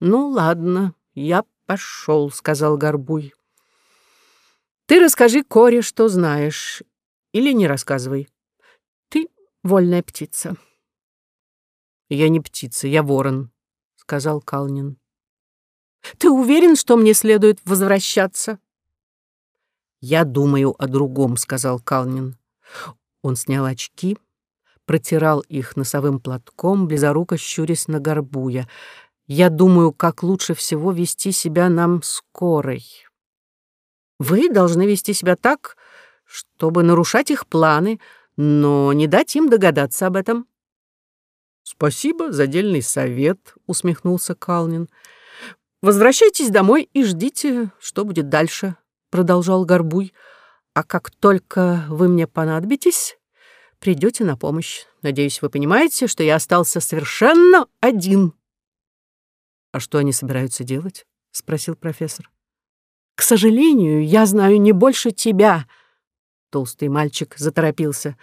«Ну, ладно, я пошел», — сказал Горбуй. «Ты расскажи Коре, что знаешь, или не рассказывай. Ты вольная птица». «Я не птица, я ворон», — сказал Калнин. «Ты уверен, что мне следует возвращаться?» «Я думаю о другом», — сказал Калнин. Он снял очки, протирал их носовым платком, близоруко щурясь на горбуя. «Я думаю, как лучше всего вести себя нам скорой. Вы должны вести себя так, чтобы нарушать их планы, но не дать им догадаться об этом». «Спасибо за дельный совет», — усмехнулся Калнин. «Возвращайтесь домой и ждите, что будет дальше», — продолжал Горбуй. «А как только вы мне понадобитесь, придете на помощь. Надеюсь, вы понимаете, что я остался совершенно один». «А что они собираются делать?» — спросил профессор. «К сожалению, я знаю не больше тебя», — толстый мальчик заторопился.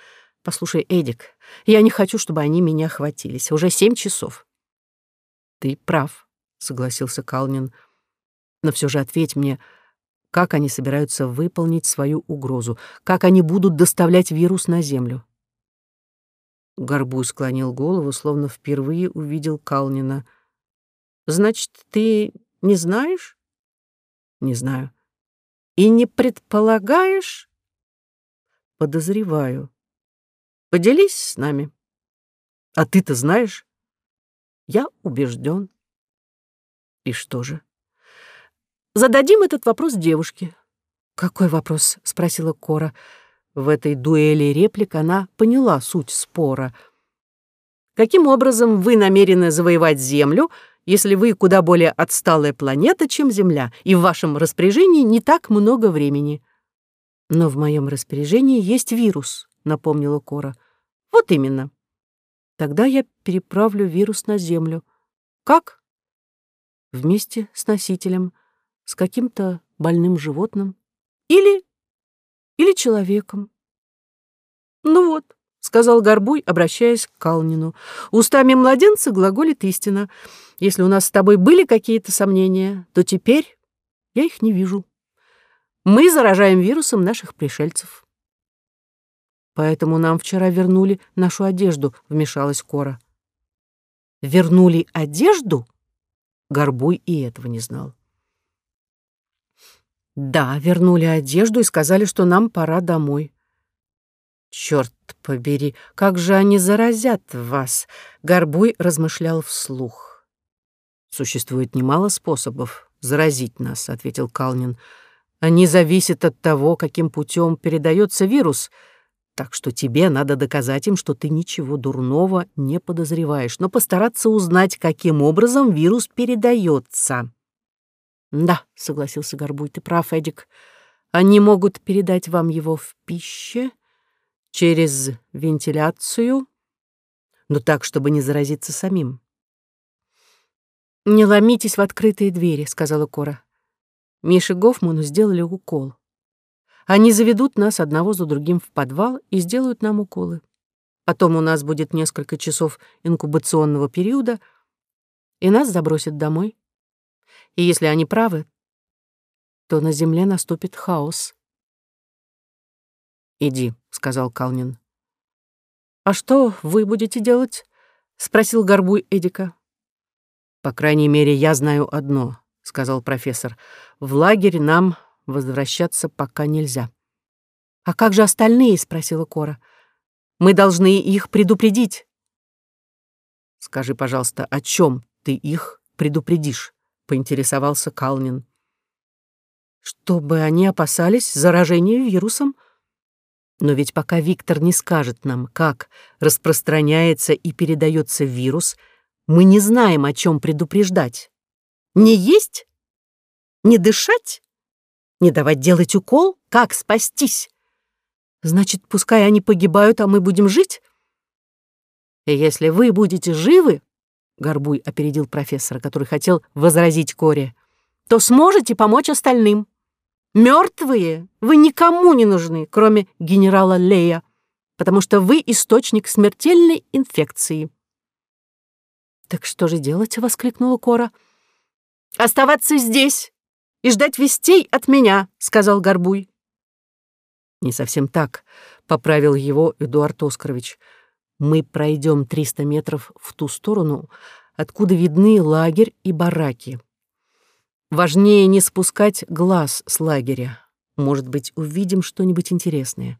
«Послушай, Эдик, я не хочу, чтобы они меня хватились. Уже семь часов». «Ты прав», — согласился Калнин. «Но все же ответь мне, — как они собираются выполнить свою угрозу, как они будут доставлять вирус на Землю. Горбуй склонил голову, словно впервые увидел Калнина. «Значит, ты не знаешь?» «Не знаю». «И не предполагаешь?» «Подозреваю». «Поделись с нами». «А ты-то знаешь?» «Я убежден». «И что же?» Зададим этот вопрос девушке». «Какой вопрос?» — спросила Кора. В этой дуэли реплик она поняла суть спора. «Каким образом вы намерены завоевать Землю, если вы куда более отсталая планета, чем Земля, и в вашем распоряжении не так много времени?» «Но в моем распоряжении есть вирус», — напомнила Кора. «Вот именно. Тогда я переправлю вирус на Землю. Как?» «Вместе с носителем» с каким-то больным животным или... или человеком. Ну вот, — сказал Горбуй, обращаясь к Калнину. «Устами младенца глаголит истина. Если у нас с тобой были какие-то сомнения, то теперь я их не вижу. Мы заражаем вирусом наших пришельцев». «Поэтому нам вчера вернули нашу одежду», — вмешалась Кора. «Вернули одежду?» Горбуй и этого не знал. Да, вернули одежду и сказали, что нам пора домой. Черт побери, как же они заразят вас? Горбуй размышлял вслух. Существует немало способов заразить нас, ответил Калнин. Они зависят от того, каким путем передается вирус. Так что тебе надо доказать им, что ты ничего дурного не подозреваешь, но постараться узнать, каким образом вирус передается. «Да», — согласился Горбуй, — «ты прав, Эдик. Они могут передать вам его в пище, через вентиляцию, но так, чтобы не заразиться самим». «Не ломитесь в открытые двери», — сказала Кора. Мише Гофману сделали укол. Они заведут нас одного за другим в подвал и сделают нам уколы. Потом у нас будет несколько часов инкубационного периода, и нас забросят домой. И если они правы, то на земле наступит хаос. «Иди», — сказал Калнин. «А что вы будете делать?» — спросил Горбуй Эдика. «По крайней мере, я знаю одно», — сказал профессор. «В лагерь нам возвращаться пока нельзя». «А как же остальные?» — спросила Кора. «Мы должны их предупредить». «Скажи, пожалуйста, о чем ты их предупредишь?» поинтересовался Калнин. Чтобы они опасались заражения вирусом. Но ведь пока Виктор не скажет нам, как распространяется и передается вирус, мы не знаем, о чем предупреждать. Не есть? Не дышать? Не давать делать укол? Как спастись? Значит, пускай они погибают, а мы будем жить? И если вы будете живы, Горбуй опередил профессора, который хотел возразить Коре, то сможете помочь остальным. Мертвые вы никому не нужны, кроме генерала Лея, потому что вы источник смертельной инфекции. «Так что же делать?» — воскликнула Кора. Оставаться здесь и ждать вестей от меня, сказал Горбуй. Не совсем так, поправил его Эдуард Оскарович. Мы пройдем 300 метров в ту сторону, откуда видны лагерь и бараки. Важнее не спускать глаз с лагеря. Может быть, увидим что-нибудь интересное.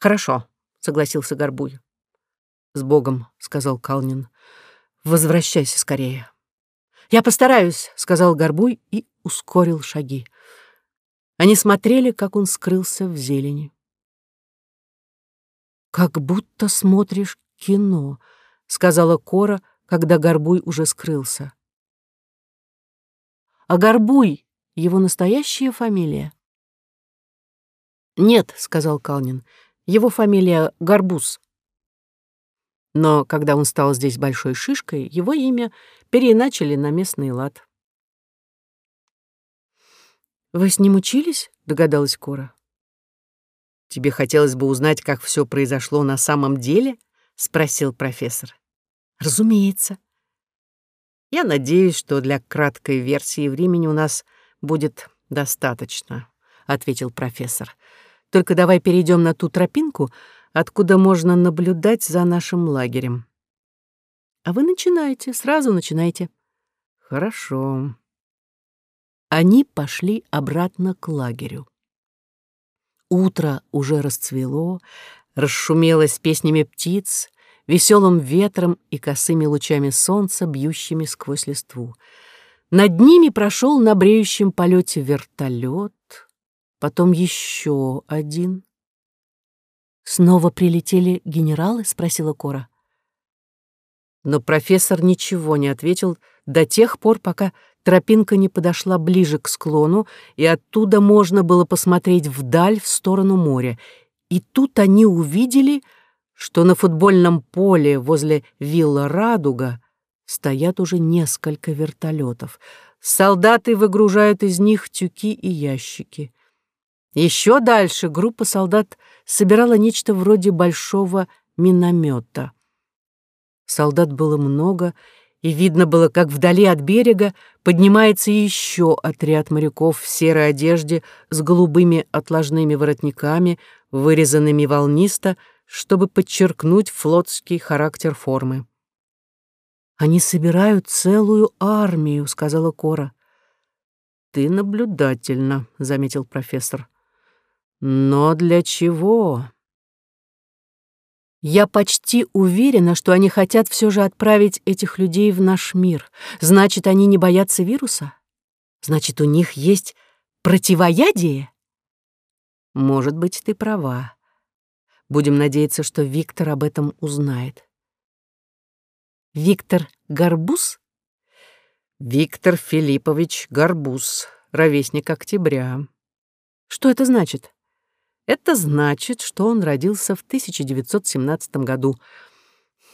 Хорошо, согласился Горбуй. С Богом, сказал Калнин. Возвращайся скорее. Я постараюсь, сказал Горбуй и ускорил шаги. Они смотрели, как он скрылся в зелени. «Как будто смотришь кино», — сказала Кора, когда Горбуй уже скрылся. «А Горбуй — его настоящая фамилия?» «Нет», — сказал Калнин, — «его фамилия Горбуз». Но когда он стал здесь большой шишкой, его имя переиначили на местный лад. «Вы с ним учились?» — догадалась Кора. «Тебе хотелось бы узнать, как все произошло на самом деле?» — спросил профессор. «Разумеется». «Я надеюсь, что для краткой версии времени у нас будет достаточно», — ответил профессор. «Только давай перейдем на ту тропинку, откуда можно наблюдать за нашим лагерем». «А вы начинайте, сразу начинайте». «Хорошо», они пошли обратно к лагерю. Утро уже расцвело, расшумелось песнями птиц, веселым ветром и косыми лучами солнца, бьющими сквозь листву. Над ними прошел на бреющем полете вертолет, потом еще один. «Снова прилетели генералы?» — спросила Кора. Но профессор ничего не ответил до тех пор, пока Тропинка не подошла ближе к склону, и оттуда можно было посмотреть вдаль в сторону моря. И тут они увидели, что на футбольном поле возле вилла «Радуга» стоят уже несколько вертолетов. Солдаты выгружают из них тюки и ящики. Еще дальше группа солдат собирала нечто вроде большого миномета. Солдат было много, и видно было, как вдали от берега поднимается еще отряд моряков в серой одежде с голубыми отложными воротниками, вырезанными волнисто, чтобы подчеркнуть флотский характер формы. «Они собирают целую армию», — сказала Кора. «Ты наблюдательно», — заметил профессор. «Но для чего?» Я почти уверена, что они хотят все же отправить этих людей в наш мир. Значит, они не боятся вируса? Значит, у них есть противоядие? Может быть, ты права. Будем надеяться, что Виктор об этом узнает. Виктор Горбуз? Виктор Филиппович Горбуз, ровесник октября. Что это значит? Это значит, что он родился в 1917 году.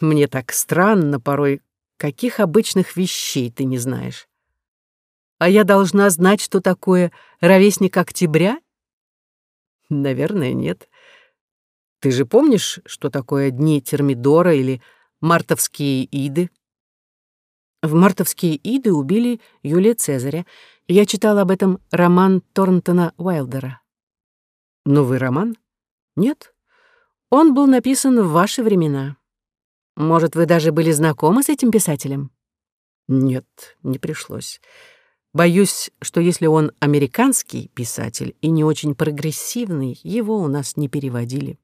Мне так странно порой, каких обычных вещей ты не знаешь. А я должна знать, что такое ровесник октября? Наверное, нет. Ты же помнишь, что такое дни Термидора или мартовские иды? В мартовские иды убили Юлия Цезаря. Я читала об этом роман Торнтона Уайлдера. Новый роман? Нет. Он был написан в ваши времена. Может, вы даже были знакомы с этим писателем? Нет, не пришлось. Боюсь, что если он американский писатель и не очень прогрессивный, его у нас не переводили.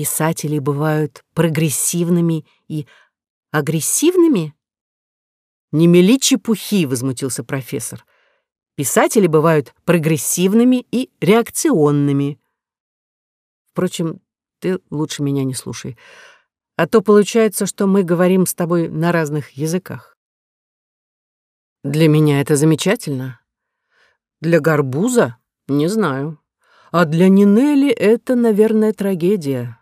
Писатели бывают прогрессивными и агрессивными? Не мели чепухи, возмутился профессор. Писатели бывают прогрессивными и реакционными. Впрочем, ты лучше меня не слушай, а то получается, что мы говорим с тобой на разных языках. Для меня это замечательно. Для Горбуза — не знаю. А для Нинели это, наверное, трагедия.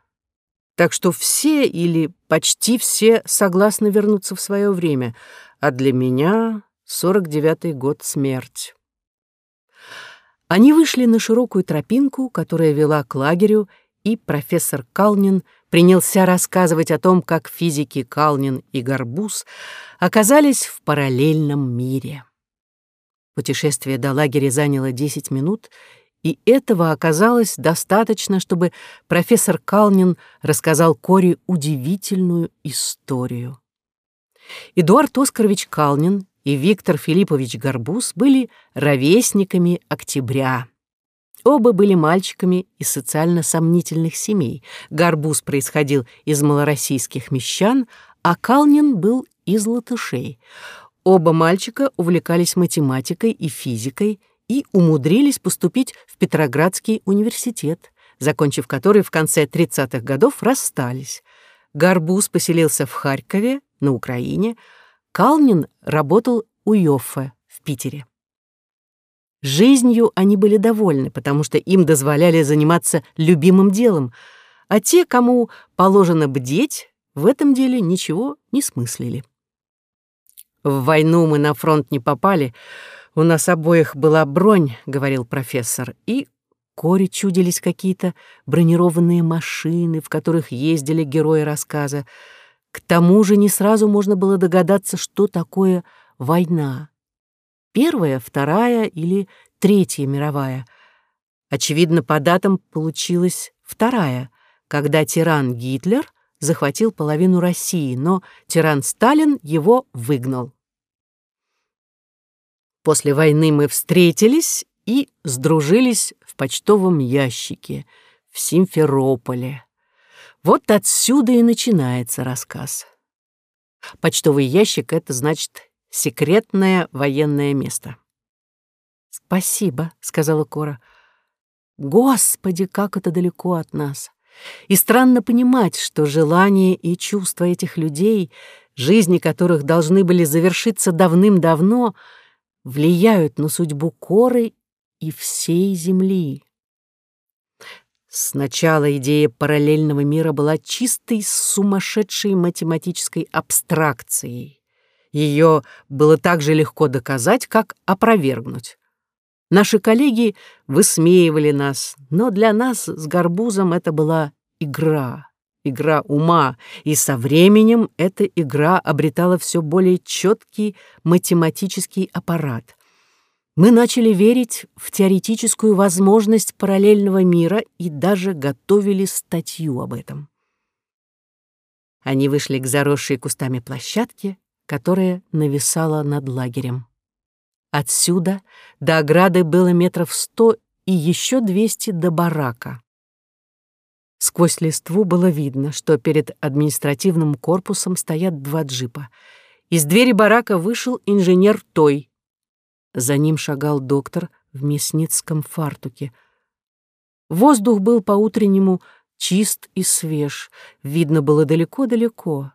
Так что все или почти все согласны вернуться в свое время, а для меня сорок девятый год смерть. Они вышли на широкую тропинку, которая вела к лагерю, и профессор Калнин принялся рассказывать о том, как физики Калнин и Горбуз оказались в параллельном мире. Путешествие до лагеря заняло 10 минут, и этого оказалось достаточно, чтобы профессор Калнин рассказал Коре удивительную историю. Эдуард Оскарович Калнин и Виктор Филиппович Горбуз были ровесниками октября. Оба были мальчиками из социально сомнительных семей. Горбуз происходил из малороссийских мещан, а Калнин был из латышей. Оба мальчика увлекались математикой и физикой и умудрились поступить в Петроградский университет, закончив который в конце 30-х годов расстались. Горбуз поселился в Харькове, на Украине, Калнин работал у Йоффе в Питере. Жизнью они были довольны, потому что им дозволяли заниматься любимым делом, а те, кому положено бдеть, в этом деле ничего не смыслили. «В войну мы на фронт не попали, у нас обоих была бронь», — говорил профессор, и Коре чудились какие-то бронированные машины, в которых ездили герои рассказа, к тому же не сразу можно было догадаться, что такое война. Первая, вторая или третья мировая. Очевидно, по датам получилась вторая, когда тиран Гитлер захватил половину России, но тиран Сталин его выгнал. После войны мы встретились и сдружились в почтовом ящике в Симферополе. Вот отсюда и начинается рассказ. Почтовый ящик — это значит секретное военное место. «Спасибо», — сказала Кора. «Господи, как это далеко от нас!» И странно понимать, что желания и чувства этих людей, жизни которых должны были завершиться давным-давно, влияют на судьбу Коры и всей Земли. Сначала идея параллельного мира была чистой сумасшедшей математической абстракцией. Ее было так же легко доказать, как опровергнуть. Наши коллеги высмеивали нас, но для нас с Горбузом это была игра, игра ума, и со временем эта игра обретала все более четкий математический аппарат. Мы начали верить в теоретическую возможность параллельного мира и даже готовили статью об этом. Они вышли к заросшей кустами площадке, которая нависала над лагерем. Отсюда до ограды было метров сто и еще двести до барака. Сквозь листву было видно, что перед административным корпусом стоят два джипа. Из двери барака вышел инженер Той, за ним шагал доктор в мясницком фартуке. Воздух был по-утреннему чист и свеж, видно было далеко-далеко.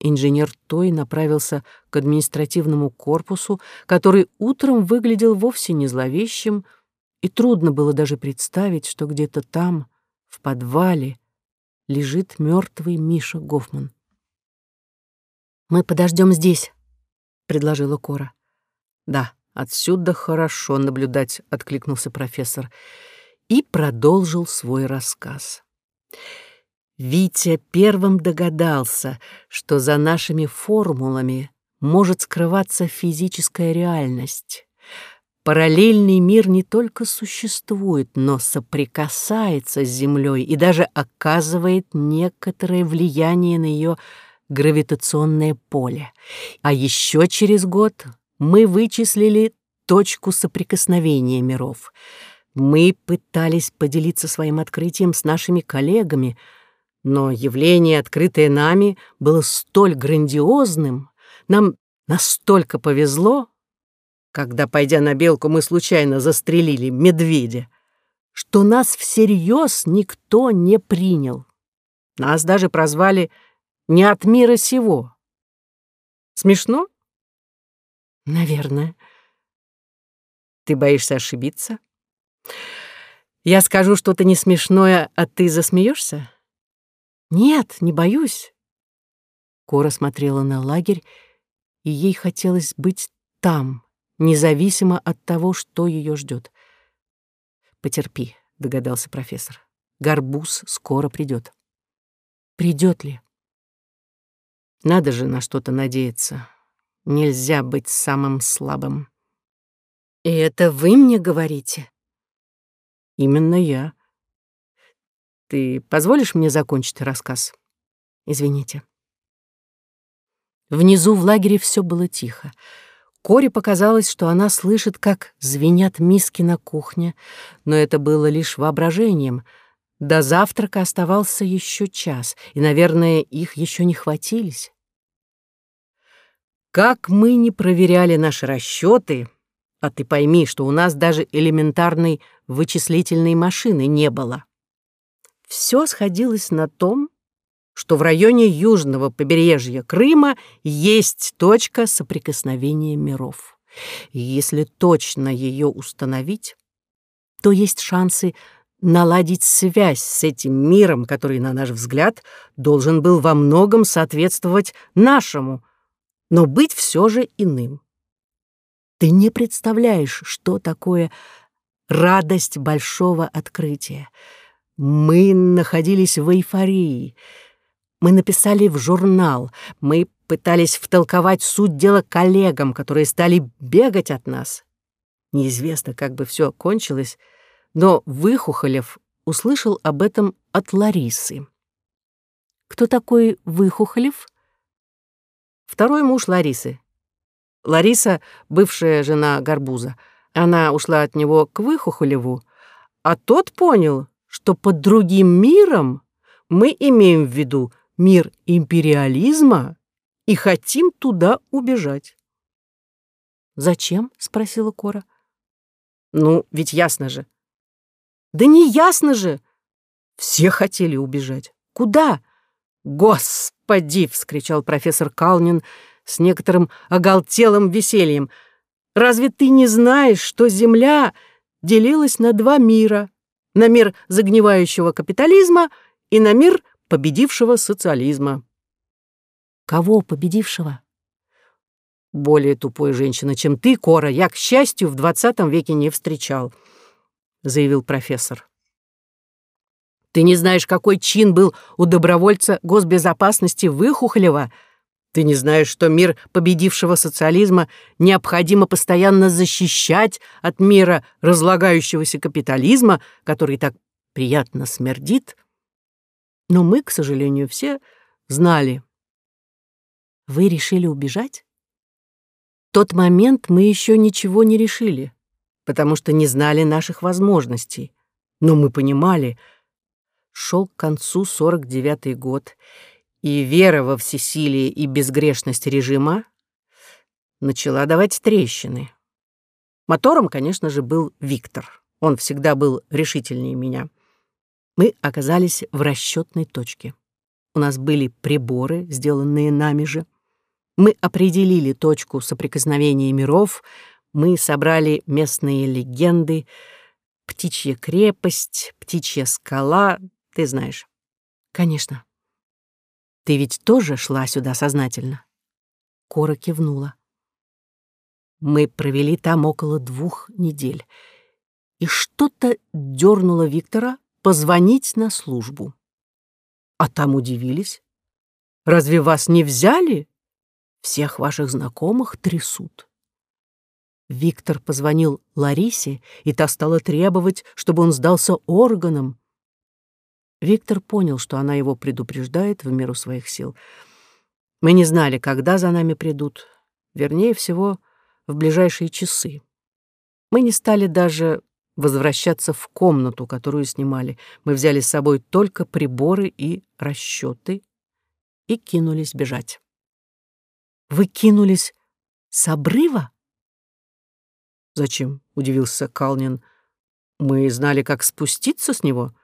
Инженер Той направился к административному корпусу, который утром выглядел вовсе не зловещим, и трудно было даже представить, что где-то там, в подвале, лежит мертвый Миша Гофман. «Мы подождем здесь», — предложила Кора. «Да», Отсюда хорошо наблюдать, откликнулся профессор и продолжил свой рассказ. Витя первым догадался, что за нашими формулами может скрываться физическая реальность. Параллельный мир не только существует, но соприкасается с Землей и даже оказывает некоторое влияние на ее гравитационное поле. А еще через год мы вычислили точку соприкосновения миров. Мы пытались поделиться своим открытием с нашими коллегами, но явление, открытое нами, было столь грандиозным, нам настолько повезло, когда, пойдя на белку, мы случайно застрелили медведя, что нас всерьез никто не принял. Нас даже прозвали «не от мира сего». Смешно? Наверное. Ты боишься ошибиться? Я скажу что-то не смешное, а ты засмеешься? Нет, не боюсь. Кора смотрела на лагерь, и ей хотелось быть там, независимо от того, что ее ждет. Потерпи, догадался профессор. Горбуз скоро придет. Придет ли? Надо же на что-то надеяться. Нельзя быть самым слабым. И это вы мне говорите? Именно я. Ты позволишь мне закончить рассказ? Извините. Внизу в лагере все было тихо. Коре показалось, что она слышит, как звенят миски на кухне, но это было лишь воображением. До завтрака оставался еще час, и, наверное, их еще не хватились. Как мы не проверяли наши расчеты, а ты пойми, что у нас даже элементарной вычислительной машины не было. Все сходилось на том, что в районе южного побережья Крыма есть точка соприкосновения миров. И если точно ее установить, то есть шансы наладить связь с этим миром, который, на наш взгляд, должен был во многом соответствовать нашему, но быть все же иным. Ты не представляешь, что такое радость большого открытия. Мы находились в эйфории — мы написали в журнал, мы пытались втолковать суть дела коллегам, которые стали бегать от нас. Неизвестно, как бы все кончилось, но Выхухолев услышал об этом от Ларисы. Кто такой Выхухолев? Второй муж Ларисы. Лариса — бывшая жена Горбуза. Она ушла от него к Выхухолеву, а тот понял, что под другим миром мы имеем в виду мир империализма и хотим туда убежать. «Зачем?» — спросила Кора. «Ну, ведь ясно же». «Да не ясно же!» Все хотели убежать. «Куда?» «Господи!» — вскричал профессор Калнин с некоторым оголтелым весельем. «Разве ты не знаешь, что Земля делилась на два мира? На мир загнивающего капитализма и на мир победившего социализма. Кого победившего? Более тупой женщины, чем ты, Кора, я, к счастью, в двадцатом веке не встречал, заявил профессор. Ты не знаешь, какой чин был у добровольца госбезопасности Выхухолева. Ты не знаешь, что мир победившего социализма необходимо постоянно защищать от мира разлагающегося капитализма, который так приятно смердит. Но мы, к сожалению, все знали. Вы решили убежать? В тот момент мы еще ничего не решили, потому что не знали наших возможностей. Но мы понимали, шел к концу 49-й год, и вера во всесилие и безгрешность режима начала давать трещины. Мотором, конечно же, был Виктор. Он всегда был решительнее меня. Мы оказались в расчетной точке. У нас были приборы, сделанные нами же. Мы определили точку соприкосновения миров, мы собрали местные легенды, птичья крепость, птичья скала, ты знаешь. Конечно. Ты ведь тоже шла сюда сознательно? Кора кивнула. Мы провели там около двух недель. И что-то дернуло Виктора позвонить на службу. А там удивились. Разве вас не взяли? Всех ваших знакомых трясут. Виктор позвонил Ларисе, и та стала требовать, чтобы он сдался органам. Виктор понял, что она его предупреждает в меру своих сил. Мы не знали, когда за нами придут. Вернее всего, в ближайшие часы. Мы не стали даже возвращаться в комнату, которую снимали. Мы взяли с собой только приборы и расчеты и кинулись бежать. «Вы кинулись с обрыва?» «Зачем?» — удивился Калнин. «Мы знали, как спуститься с него.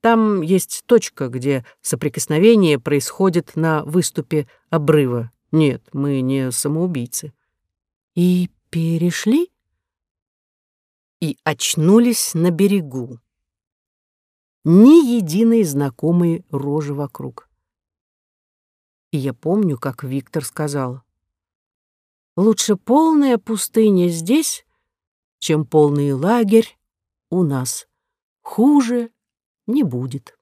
Там есть точка, где соприкосновение происходит на выступе обрыва. Нет, мы не самоубийцы». «И перешли?» И очнулись на берегу. Ни единой знакомой рожи вокруг. И я помню, как Виктор сказал, «Лучше полная пустыня здесь, чем полный лагерь у нас. Хуже не будет».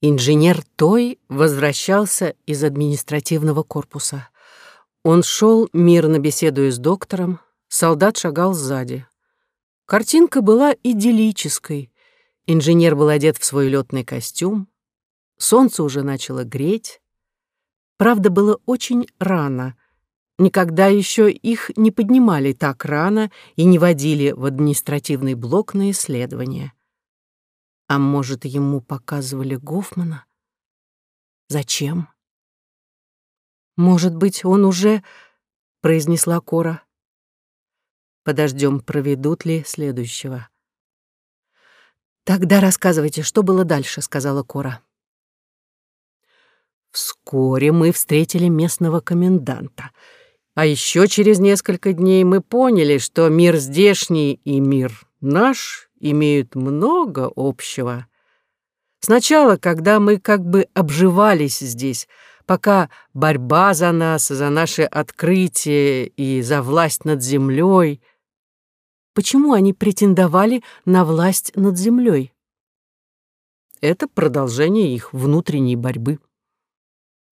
Инженер Той возвращался из административного корпуса. Он шел, мирно беседуя с доктором, солдат шагал сзади. Картинка была идиллической. Инженер был одет в свой летный костюм. Солнце уже начало греть. Правда, было очень рано. Никогда еще их не поднимали так рано и не водили в административный блок на исследование. А может, ему показывали Гофмана? Зачем? Может быть, он уже... произнесла Кора. Подождем, проведут ли следующего. Тогда рассказывайте, что было дальше, сказала Кора. Вскоре мы встретили местного коменданта. А еще через несколько дней мы поняли, что мир здешний и мир наш имеют много общего. Сначала, когда мы как бы обживались здесь, пока борьба за нас, за наше открытие и за власть над землей. Почему они претендовали на власть над землей? Это продолжение их внутренней борьбы.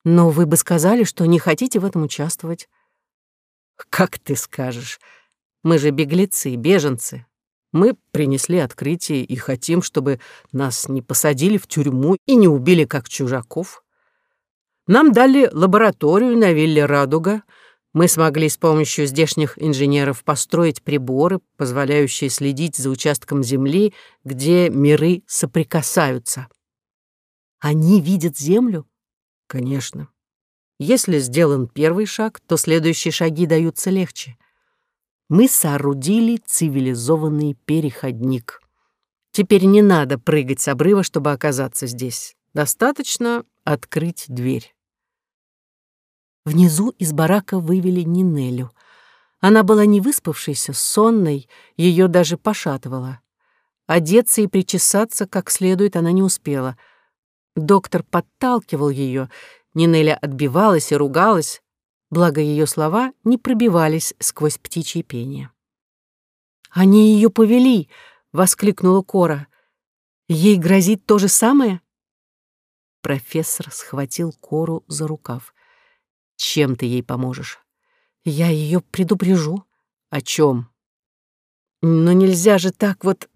Но вы бы сказали, что не хотите в этом участвовать. Как ты скажешь? Мы же беглецы, беженцы. Мы принесли открытие и хотим, чтобы нас не посадили в тюрьму и не убили как чужаков. Нам дали лабораторию на вилле «Радуга». Мы смогли с помощью здешних инженеров построить приборы, позволяющие следить за участком Земли, где миры соприкасаются. Они видят Землю? Конечно. Если сделан первый шаг, то следующие шаги даются легче мы соорудили цивилизованный переходник. Теперь не надо прыгать с обрыва, чтобы оказаться здесь. Достаточно открыть дверь. Внизу из барака вывели Нинелю. Она была не выспавшейся, сонной, ее даже пошатывала. Одеться и причесаться как следует она не успела. Доктор подталкивал ее, Нинеля отбивалась и ругалась, благо ее слова не пробивались сквозь птичье пение. «Они ее повели!» — воскликнула Кора. «Ей грозит то же самое?» Профессор схватил Кору за рукав. «Чем ты ей поможешь?» «Я ее предупрежу». «О чем?» «Но нельзя же так вот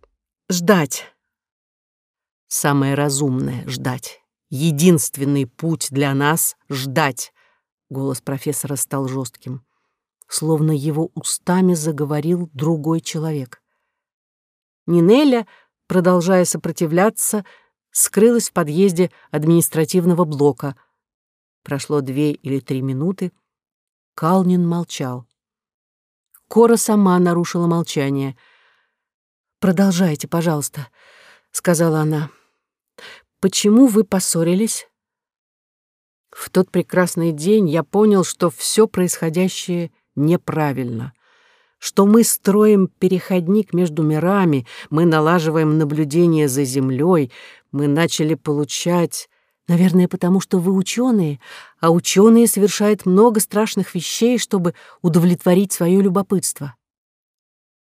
ждать». «Самое разумное — ждать. Единственный путь для нас — ждать. Голос профессора стал жестким, словно его устами заговорил другой человек. Нинеля, продолжая сопротивляться, скрылась в подъезде административного блока. Прошло две или три минуты. Калнин молчал. Кора сама нарушила молчание. «Продолжайте, пожалуйста», — сказала она. «Почему вы поссорились?» В тот прекрасный день я понял, что все происходящее неправильно, что мы строим переходник между мирами, мы налаживаем наблюдение за Землей, мы начали получать... Наверное, потому что вы ученые, а ученые совершают много страшных вещей, чтобы удовлетворить свое любопытство.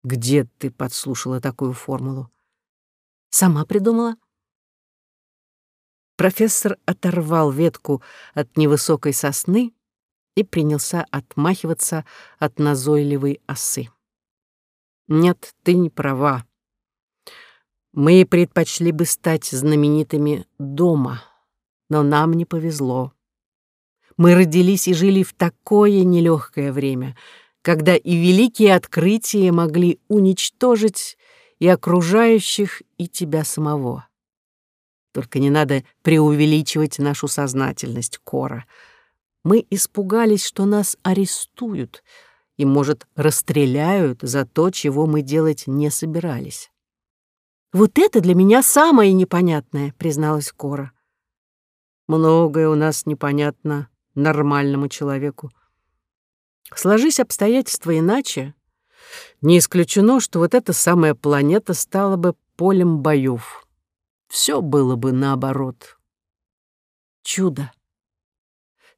Где ты подслушала такую формулу? Сама придумала? Профессор оторвал ветку от невысокой сосны и принялся отмахиваться от назойливой осы. «Нет, ты не права. Мы предпочли бы стать знаменитыми дома, но нам не повезло. Мы родились и жили в такое нелегкое время, когда и великие открытия могли уничтожить и окружающих, и тебя самого. Только не надо преувеличивать нашу сознательность, Кора. Мы испугались, что нас арестуют и, может, расстреляют за то, чего мы делать не собирались. «Вот это для меня самое непонятное», — призналась Кора. «Многое у нас непонятно нормальному человеку. Сложись обстоятельства иначе, не исключено, что вот эта самая планета стала бы полем боев все было бы наоборот. Чудо.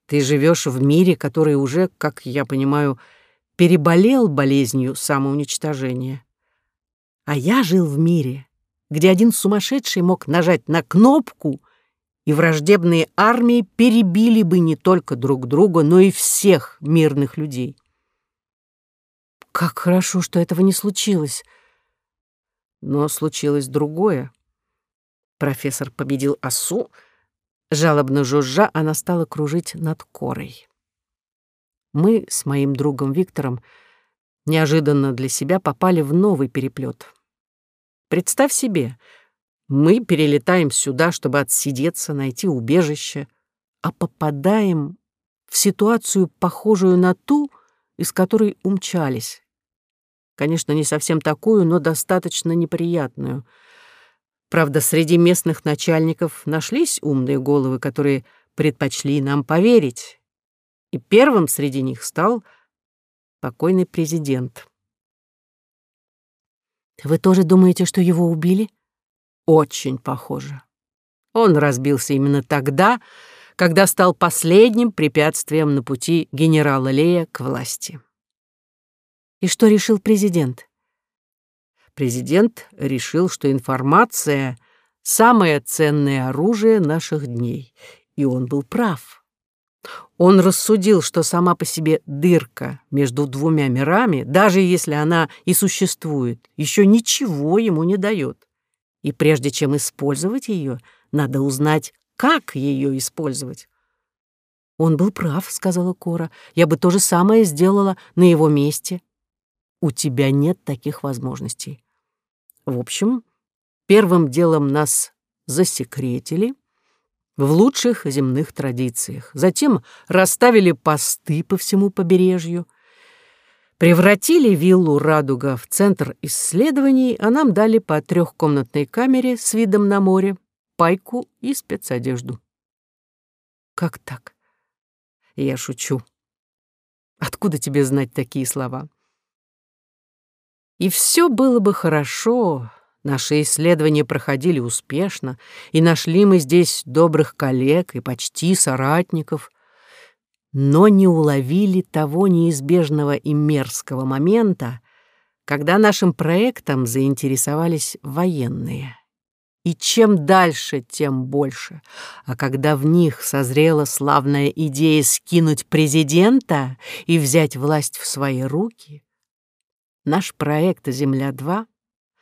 Ты живешь в мире, который уже, как я понимаю, переболел болезнью самоуничтожения. А я жил в мире, где один сумасшедший мог нажать на кнопку, и враждебные армии перебили бы не только друг друга, но и всех мирных людей. Как хорошо, что этого не случилось. Но случилось другое. Профессор победил осу. Жалобно жужжа, она стала кружить над корой. Мы с моим другом Виктором неожиданно для себя попали в новый переплет. Представь себе, мы перелетаем сюда, чтобы отсидеться, найти убежище, а попадаем в ситуацию, похожую на ту, из которой умчались. Конечно, не совсем такую, но достаточно неприятную. Правда, среди местных начальников нашлись умные головы, которые предпочли нам поверить. И первым среди них стал покойный президент. «Вы тоже думаете, что его убили?» «Очень похоже. Он разбился именно тогда, когда стал последним препятствием на пути генерала Лея к власти». И что решил президент? Президент решил, что информация — самое ценное оружие наших дней. И он был прав. Он рассудил, что сама по себе дырка между двумя мирами, даже если она и существует, еще ничего ему не дает. И прежде чем использовать ее, надо узнать, как ее использовать. «Он был прав», — сказала Кора. «Я бы то же самое сделала на его месте» у тебя нет таких возможностей. В общем, первым делом нас засекретили в лучших земных традициях. Затем расставили посты по всему побережью, превратили виллу «Радуга» в центр исследований, а нам дали по трехкомнатной камере с видом на море, пайку и спецодежду. Как так? Я шучу. Откуда тебе знать такие слова? И все было бы хорошо, наши исследования проходили успешно, и нашли мы здесь добрых коллег и почти соратников, но не уловили того неизбежного и мерзкого момента, когда нашим проектом заинтересовались военные. И чем дальше, тем больше. А когда в них созрела славная идея скинуть президента и взять власть в свои руки, наш проект «Земля-2»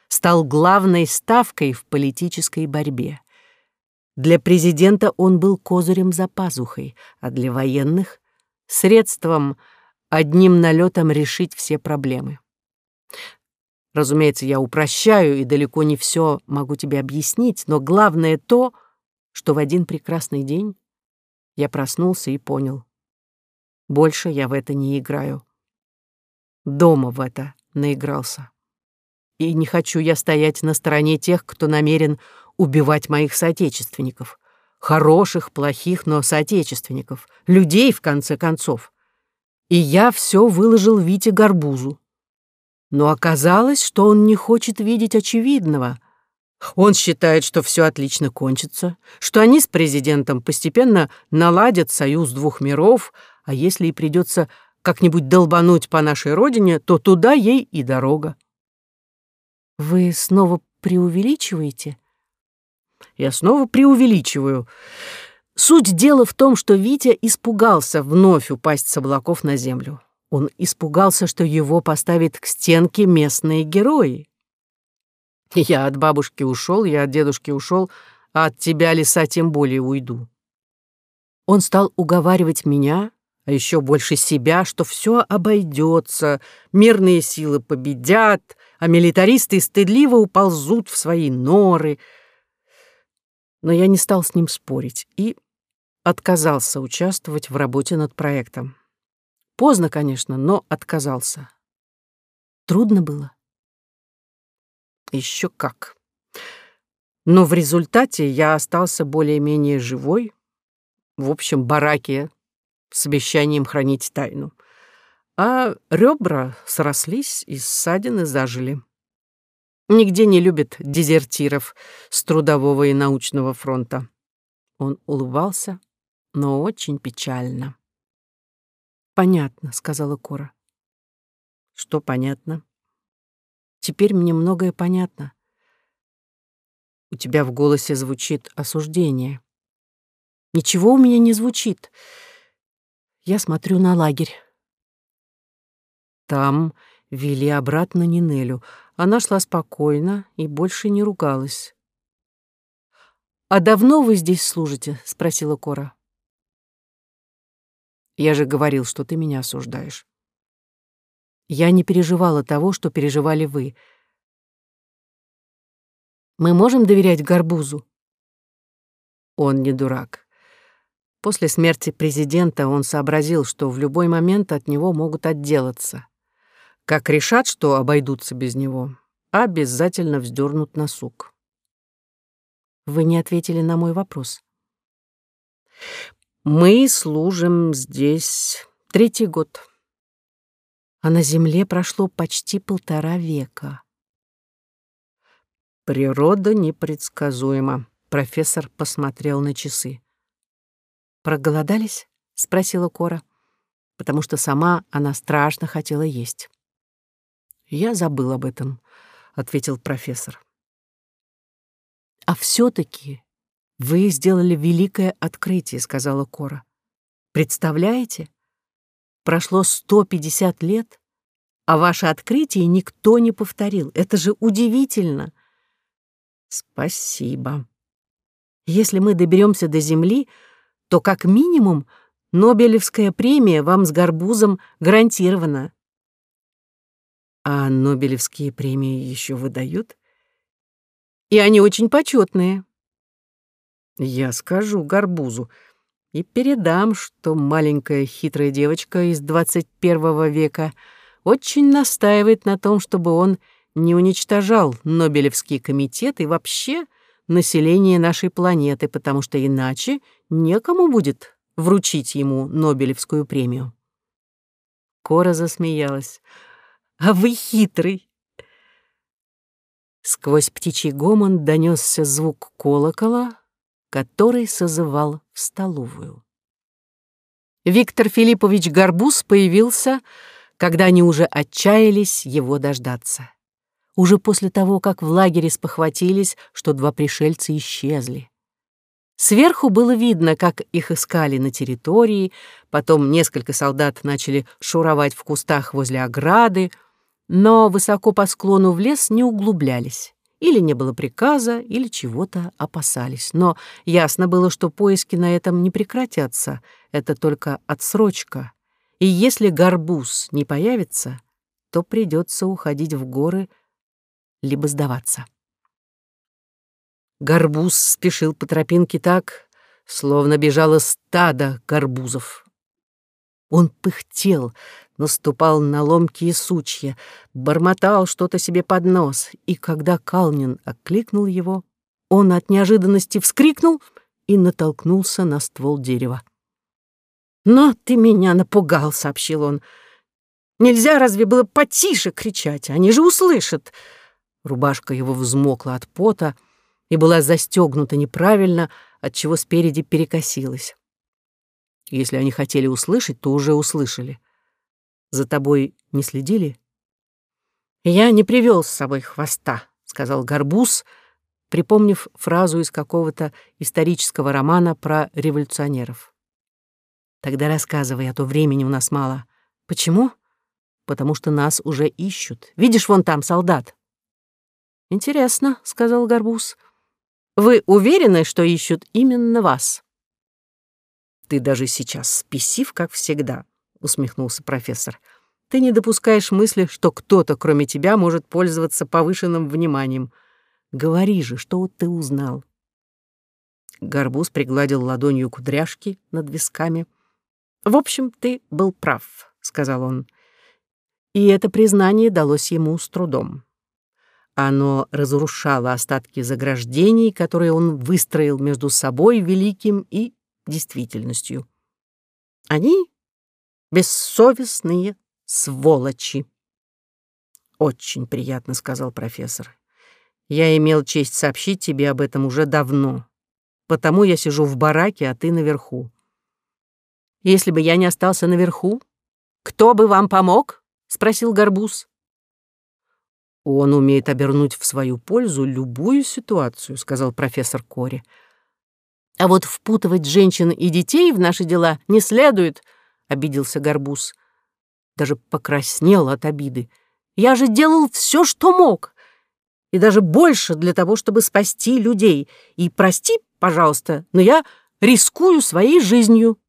стал главной ставкой в политической борьбе. Для президента он был козырем за пазухой, а для военных — средством одним налетом решить все проблемы. Разумеется, я упрощаю и далеко не все могу тебе объяснить, но главное то, что в один прекрасный день я проснулся и понял. Больше я в это не играю. Дома в это наигрался. И не хочу я стоять на стороне тех, кто намерен убивать моих соотечественников. Хороших, плохих, но соотечественников. Людей, в конце концов. И я все выложил Вите Горбузу. Но оказалось, что он не хочет видеть очевидного. Он считает, что все отлично кончится, что они с президентом постепенно наладят союз двух миров, а если и придется как-нибудь долбануть по нашей родине, то туда ей и дорога. Вы снова преувеличиваете? Я снова преувеличиваю. Суть дела в том, что Витя испугался вновь упасть с облаков на землю. Он испугался, что его поставят к стенке местные герои. Я от бабушки ушел, я от дедушки ушел, а от тебя, лиса, тем более уйду. Он стал уговаривать меня, а еще больше себя, что все обойдется, мирные силы победят, а милитаристы стыдливо уползут в свои норы. Но я не стал с ним спорить и отказался участвовать в работе над проектом. Поздно, конечно, но отказался. Трудно было? Еще как. Но в результате я остался более-менее живой. В общем, бараки с обещанием хранить тайну. А ребра срослись, и ссадины зажили. Нигде не любят дезертиров с трудового и научного фронта. Он улыбался, но очень печально. «Понятно», — сказала Кора. «Что понятно?» «Теперь мне многое понятно». «У тебя в голосе звучит осуждение». Ничего у меня не звучит. Я смотрю на лагерь. Там вели обратно Нинелю. Она шла спокойно и больше не ругалась. «А давно вы здесь служите?» — спросила Кора. «Я же говорил, что ты меня осуждаешь». Я не переживала того, что переживали вы. Мы можем доверять Горбузу? Он не дурак. После смерти президента он сообразил, что в любой момент от него могут отделаться. Как решат, что обойдутся без него, обязательно вздернут на сук. Вы не ответили на мой вопрос. Мы служим здесь третий год. А на Земле прошло почти полтора века. Природа непредсказуема. Профессор посмотрел на часы. «Проголодались?» — спросила Кора, потому что сама она страшно хотела есть. «Я забыл об этом», — ответил профессор. «А все-таки вы сделали великое открытие», — сказала Кора. «Представляете? Прошло 150 лет, а ваше открытие никто не повторил. Это же удивительно!» «Спасибо. Если мы доберемся до Земли, то как минимум Нобелевская премия вам с Горбузом гарантирована». «А Нобелевские премии еще выдают?» и они очень почетные. Я скажу Горбузу и передам, что маленькая хитрая девочка из 21 века очень настаивает на том, чтобы он не уничтожал Нобелевский комитет и вообще население нашей планеты, потому что иначе некому будет вручить ему Нобелевскую премию. Кора засмеялась. «А вы хитрый. Сквозь птичий гомон донесся звук колокола, который созывал в столовую. Виктор Филиппович Горбуз появился, когда они уже отчаялись его дождаться. Уже после того, как в лагере спохватились, что два пришельца исчезли. Сверху было видно, как их искали на территории, потом несколько солдат начали шуровать в кустах возле ограды, но высоко по склону в лес не углублялись. Или не было приказа, или чего-то опасались. Но ясно было, что поиски на этом не прекратятся. Это только отсрочка. И если горбуз не появится, то придется уходить в горы, либо сдаваться. Горбуз спешил по тропинке так, словно бежало стадо горбузов. Он пыхтел, наступал на ломкие сучья, бормотал что-то себе под нос, и когда Калнин окликнул его, он от неожиданности вскрикнул и натолкнулся на ствол дерева. «Но ты меня напугал», — сообщил он. «Нельзя разве было потише кричать? Они же услышат!» Рубашка его взмокла от пота и была застегнута неправильно, отчего спереди перекосилась. Если они хотели услышать, то уже услышали. За тобой не следили? Я не привел с собой хвоста, сказал Горбуз, припомнив фразу из какого-то исторического романа про революционеров. Тогда рассказывай, а то времени у нас мало. Почему? Потому что нас уже ищут. Видишь, вон там солдат. Интересно, сказал Горбуз. Вы уверены, что ищут именно вас? Ты даже сейчас спесив, как всегда, усмехнулся профессор. Ты не допускаешь мысли, что кто-то, кроме тебя, может пользоваться повышенным вниманием. Говори же, что ты узнал. Горбуз пригладил ладонью кудряшки над висками. «В общем, ты был прав», — сказал он. И это признание далось ему с трудом. Оно разрушало остатки заграждений, которые он выстроил между собой, великим и действительностью. Они бессовестные сволочи. Очень приятно, сказал профессор. Я имел честь сообщить тебе об этом уже давно. Потому я сижу в бараке, а ты наверху. Если бы я не остался наверху, кто бы вам помог? спросил Горбуз. Он умеет обернуть в свою пользу любую ситуацию, сказал профессор Кори. А вот впутывать женщин и детей в наши дела не следует, — обиделся Горбуз. Даже покраснел от обиды. Я же делал все, что мог. И даже больше для того, чтобы спасти людей. И прости, пожалуйста, но я рискую своей жизнью.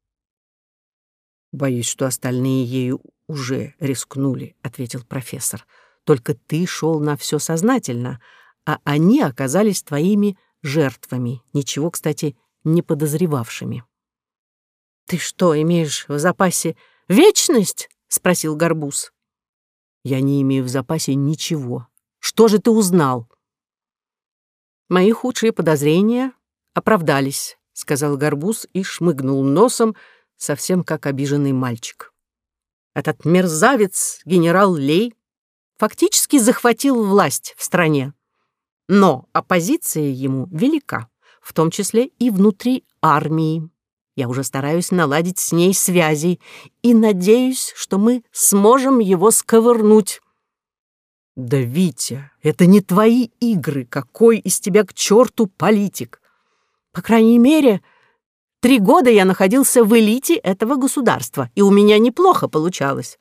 Боюсь, что остальные ею уже рискнули, ответил профессор. Только ты шел на все сознательно, а они оказались твоими жертвами, ничего, кстати, не подозревавшими. «Ты что, имеешь в запасе вечность?» — спросил Горбуз. «Я не имею в запасе ничего. Что же ты узнал?» «Мои худшие подозрения оправдались», — сказал Горбуз и шмыгнул носом, совсем как обиженный мальчик. «Этот мерзавец, генерал Лей, фактически захватил власть в стране. Но оппозиция ему велика в том числе и внутри армии. Я уже стараюсь наладить с ней связи и надеюсь, что мы сможем его сковырнуть. Да, Витя, это не твои игры. Какой из тебя к черту политик? По крайней мере, три года я находился в элите этого государства, и у меня неплохо получалось.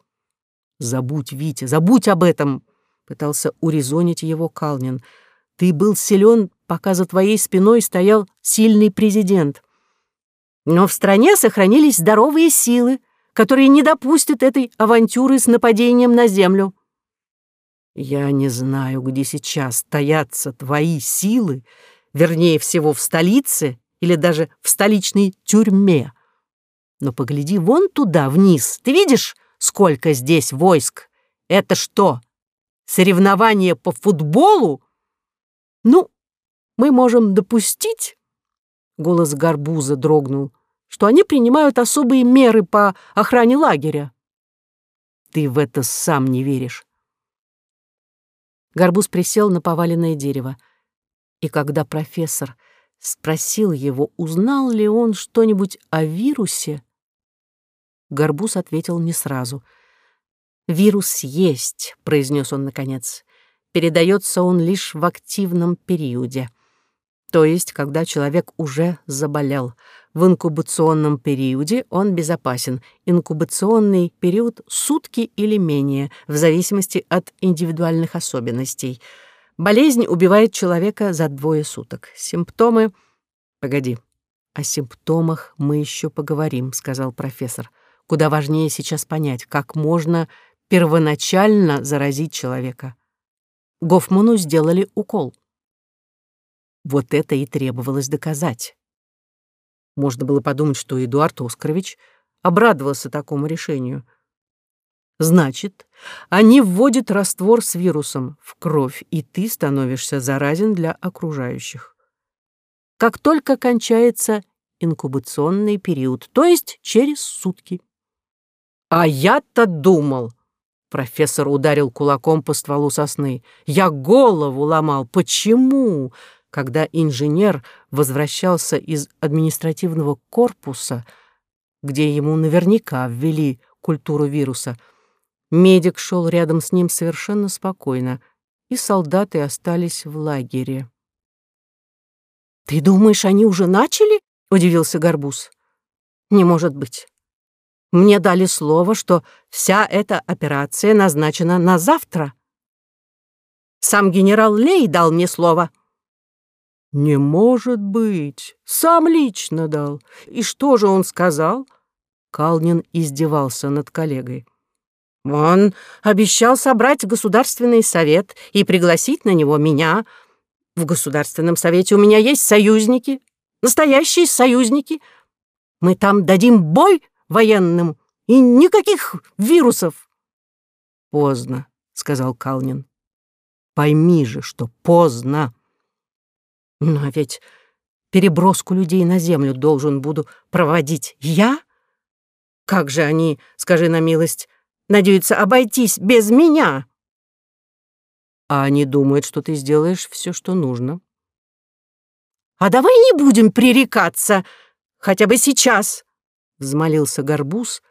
Забудь, Витя, забудь об этом, пытался урезонить его Калнин. Ты был силен пока за твоей спиной стоял сильный президент. Но в стране сохранились здоровые силы, которые не допустят этой авантюры с нападением на землю. Я не знаю, где сейчас стоятся твои силы, вернее всего в столице или даже в столичной тюрьме. Но погляди вон туда, вниз. Ты видишь, сколько здесь войск? Это что, соревнование по футболу? Ну, мы можем допустить, голос Горбуза дрогнул, что они принимают особые меры по охране лагеря. Ты в это сам не веришь. Горбуз присел на поваленное дерево, и когда профессор спросил его, узнал ли он что-нибудь о вирусе, Горбуз ответил не сразу. «Вирус есть», — произнес он наконец. «Передается он лишь в активном периоде то есть когда человек уже заболел. В инкубационном периоде он безопасен. Инкубационный период — сутки или менее, в зависимости от индивидуальных особенностей. Болезнь убивает человека за двое суток. Симптомы... Погоди, о симптомах мы еще поговорим, сказал профессор. Куда важнее сейчас понять, как можно первоначально заразить человека. Гофману сделали укол. Вот это и требовалось доказать. Можно было подумать, что Эдуард Оскарович обрадовался такому решению. Значит, они вводят раствор с вирусом в кровь, и ты становишься заразен для окружающих. Как только кончается инкубационный период, то есть через сутки. А я-то думал, профессор ударил кулаком по стволу сосны, я голову ломал. Почему? Когда инженер возвращался из административного корпуса, где ему наверняка ввели культуру вируса, медик шел рядом с ним совершенно спокойно, и солдаты остались в лагере. «Ты думаешь, они уже начали?» — удивился Горбуз. «Не может быть. Мне дали слово, что вся эта операция назначена на завтра. Сам генерал Лей дал мне слово». «Не может быть! Сам лично дал! И что же он сказал?» Калнин издевался над коллегой. «Он обещал собрать Государственный совет и пригласить на него меня. В Государственном совете у меня есть союзники, настоящие союзники. Мы там дадим бой военным, и никаких вирусов!» «Поздно», — сказал Калнин. «Пойми же, что поздно!» Но ведь переброску людей на землю должен буду проводить я? Как же они, скажи на милость, надеются обойтись без меня? А они думают, что ты сделаешь все, что нужно. А давай не будем пререкаться, хотя бы сейчас, взмолился Горбуз,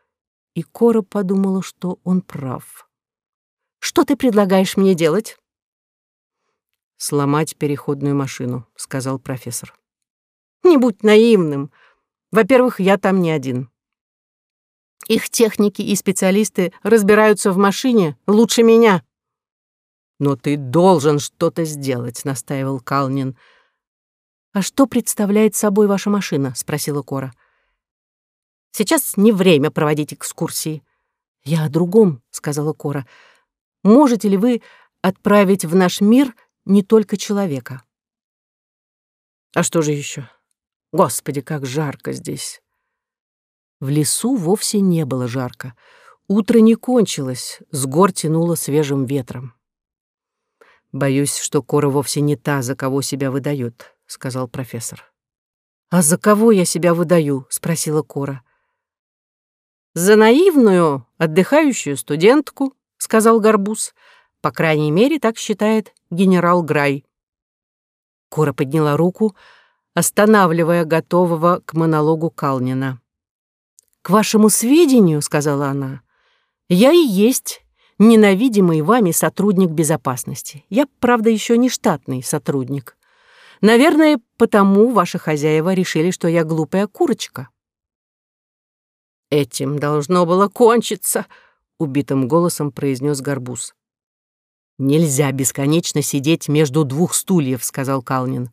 и Кора подумала, что он прав. Что ты предлагаешь мне делать? Сломать переходную машину», — сказал профессор. Не будь наивным. Во-первых, я там не один. Их техники и специалисты разбираются в машине лучше меня. «Но ты должен что-то сделать», — настаивал Калнин. «А что представляет собой ваша машина?» — спросила Кора. «Сейчас не время проводить экскурсии». «Я о другом», — сказала Кора. «Можете ли вы отправить в наш мир не только человека?» «А что же еще? Господи, как жарко здесь!» В лесу вовсе не было жарко. Утро не кончилось, с гор тянуло свежим ветром. «Боюсь, что Кора вовсе не та, за кого себя выдает», — сказал профессор. «А за кого я себя выдаю?» — спросила Кора. «За наивную, отдыхающую студентку», — сказал Горбуз. «По крайней мере, так считает генерал Грай». Кора подняла руку, останавливая готового к монологу Калнина. «К вашему сведению», — сказала она, — «я и есть ненавидимый вами сотрудник безопасности. Я, правда, еще не штатный сотрудник. Наверное, потому ваши хозяева решили, что я глупая курочка». «Этим должно было кончиться», — убитым голосом произнес Горбуз. «Нельзя бесконечно сидеть между двух стульев», — сказал Калнин.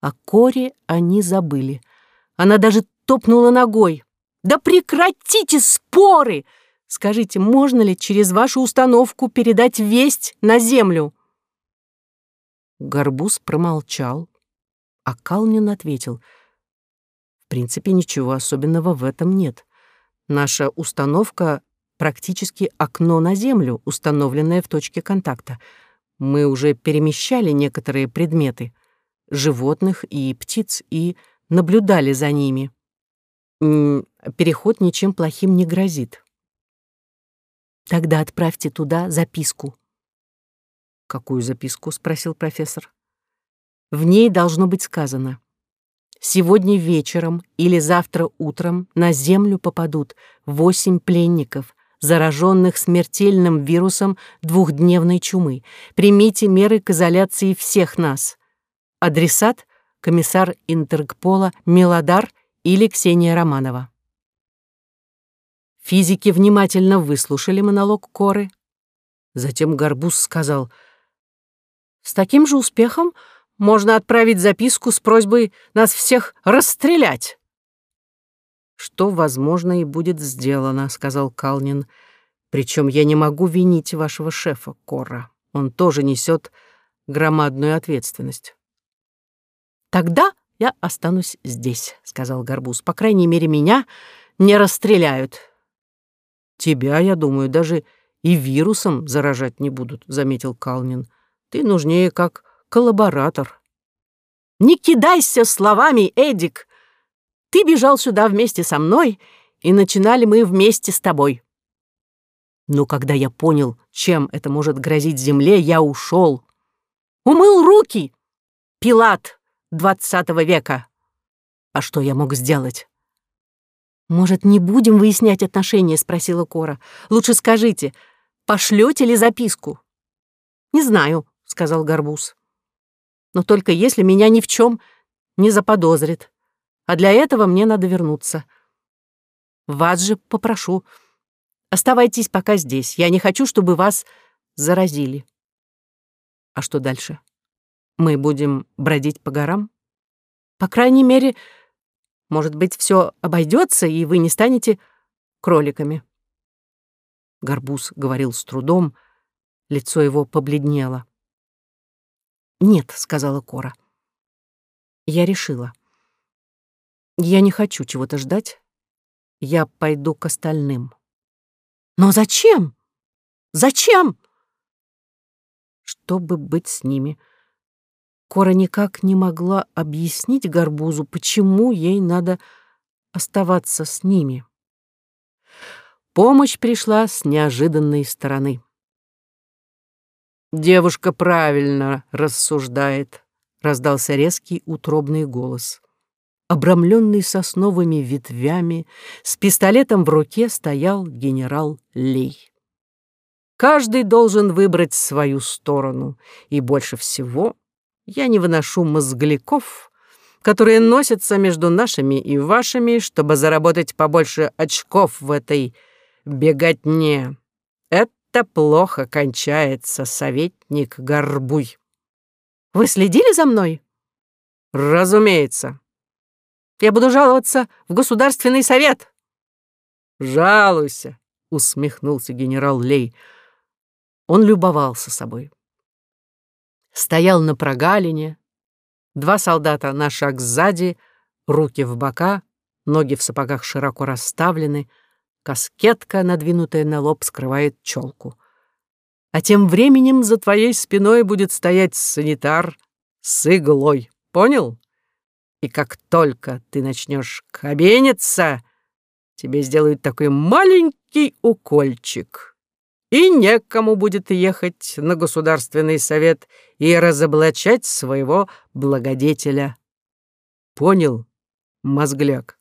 О Коре они забыли. Она даже топнула ногой. Да прекратите споры! Скажите, можно ли через вашу установку передать весть на землю? Горбуз промолчал, а Калнин ответил. В принципе, ничего особенного в этом нет. Наша установка практически окно на землю, установленное в точке контакта. Мы уже перемещали некоторые предметы, животных и птиц, и наблюдали за ними переход ничем плохим не грозит. Тогда отправьте туда записку. Какую записку? спросил профессор. В ней должно быть сказано: Сегодня вечером или завтра утром на Землю попадут восемь пленников, зараженных смертельным вирусом двухдневной чумы. Примите меры к изоляции всех нас. Адресат — комиссар Интергпола Мелодар или Ксения Романова. Физики внимательно выслушали монолог Коры. Затем Горбуз сказал, «С таким же успехом можно отправить записку с просьбой нас всех расстрелять». «Что, возможно, и будет сделано», — сказал Калнин. «Причем я не могу винить вашего шефа, Кора. Он тоже несет громадную ответственность». «Тогда я останусь здесь», — сказал Горбуз. «По крайней мере, меня не расстреляют». «Тебя, я думаю, даже и вирусом заражать не будут», — заметил Калнин. «Ты нужнее как коллаборатор». «Не кидайся словами, Эдик! Ты бежал сюда вместе со мной, и начинали мы вместе с тобой». Но когда я понял, чем это может грозить земле, я ушел. Умыл руки. Пилат, двадцатого века. А что я мог сделать? «Может, не будем выяснять отношения?» — спросила Кора. «Лучше скажите, пошлете ли записку?» «Не знаю», — сказал Горбуз. «Но только если меня ни в чем не заподозрит. А для этого мне надо вернуться. Вас же попрошу. Оставайтесь пока здесь. Я не хочу, чтобы вас заразили». «А что дальше?» Мы будем бродить по горам? По крайней мере, может быть, все обойдется, и вы не станете кроликами. Горбуз говорил с трудом, лицо его побледнело. «Нет», — сказала Кора. «Я решила. Я не хочу чего-то ждать. Я пойду к остальным». «Но зачем? Зачем?» «Чтобы быть с ними», Кора никак не могла объяснить Горбузу, почему ей надо оставаться с ними. Помощь пришла с неожиданной стороны. «Девушка правильно рассуждает», — раздался резкий утробный голос. Обрамленный сосновыми ветвями, с пистолетом в руке стоял генерал Лей. Каждый должен выбрать свою сторону, и больше всего я не выношу мозгляков, которые носятся между нашими и вашими, чтобы заработать побольше очков в этой беготне. Это плохо кончается, советник Горбуй. Вы следили за мной? Разумеется. Я буду жаловаться в Государственный совет. Жалуйся, усмехнулся генерал Лей. Он любовался собой. Стоял на прогалине, два солдата на шаг сзади, руки в бока, ноги в сапогах широко расставлены, каскетка, надвинутая на лоб, скрывает челку. А тем временем за твоей спиной будет стоять санитар с иглой. Понял? И как только ты начнешь кабениться, тебе сделают такой маленький укольчик. И некому будет ехать на Государственный совет и разоблачать своего благодетеля. Понял, мозгляк?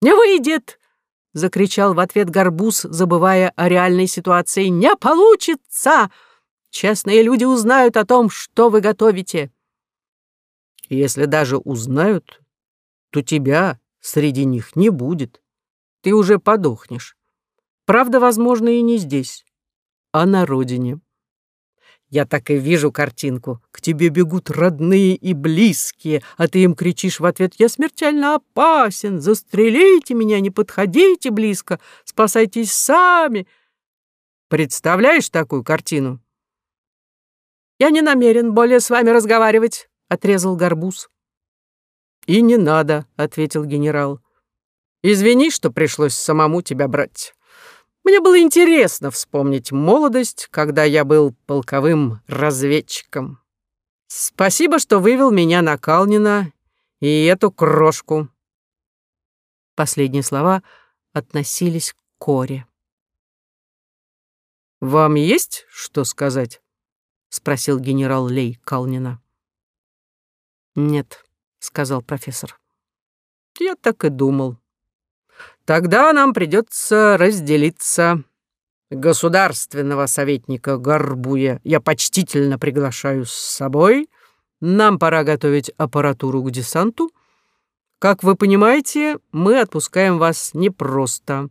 «Не выйдет!» — закричал в ответ Горбуз, забывая о реальной ситуации. «Не получится! Честные люди узнают о том, что вы готовите. Если даже узнают, то тебя среди них не будет. Ты уже подохнешь. Правда, возможно, и не здесь, а на родине. Я так и вижу картинку. К тебе бегут родные и близкие, а ты им кричишь в ответ «Я смертельно опасен! Застрелите меня, не подходите близко! Спасайтесь сами!» Представляешь такую картину? Я не намерен более с вами разговаривать. — отрезал Горбуз. «И не надо», — ответил генерал. «Извини, что пришлось самому тебя брать. Мне было интересно вспомнить молодость, когда я был полковым разведчиком. Спасибо, что вывел меня на Калнина и эту крошку». Последние слова относились к Коре. «Вам есть что сказать?» — спросил генерал Лей Калнина. «Нет», — сказал профессор. «Я так и думал. Тогда нам придется разделиться. Государственного советника Горбуя я почтительно приглашаю с собой. Нам пора готовить аппаратуру к десанту. Как вы понимаете, мы отпускаем вас не просто.